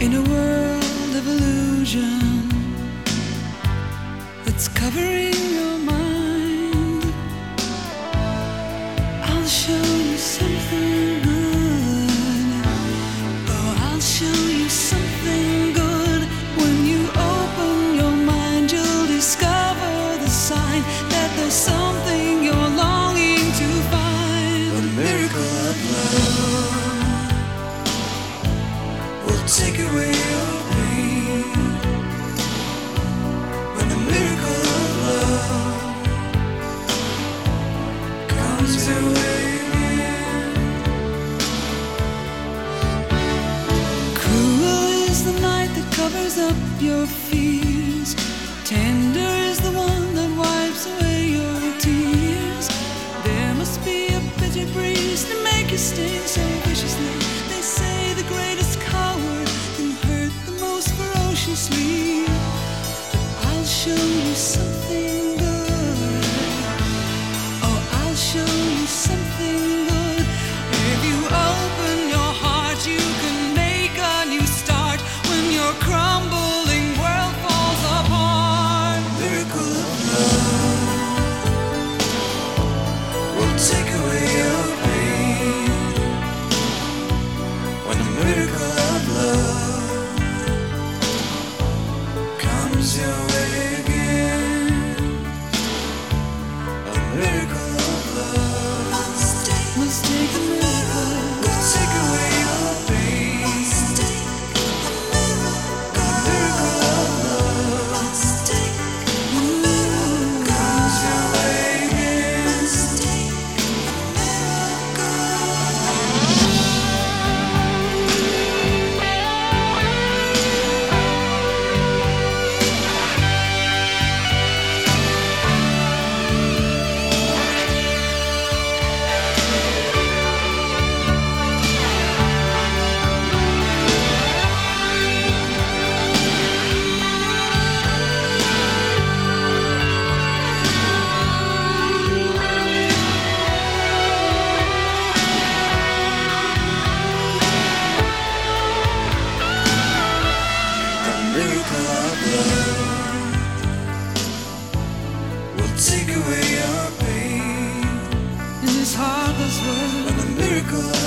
In a world of illusion that's covering me. miracle of love will take away your pain in this heartless world. Miracle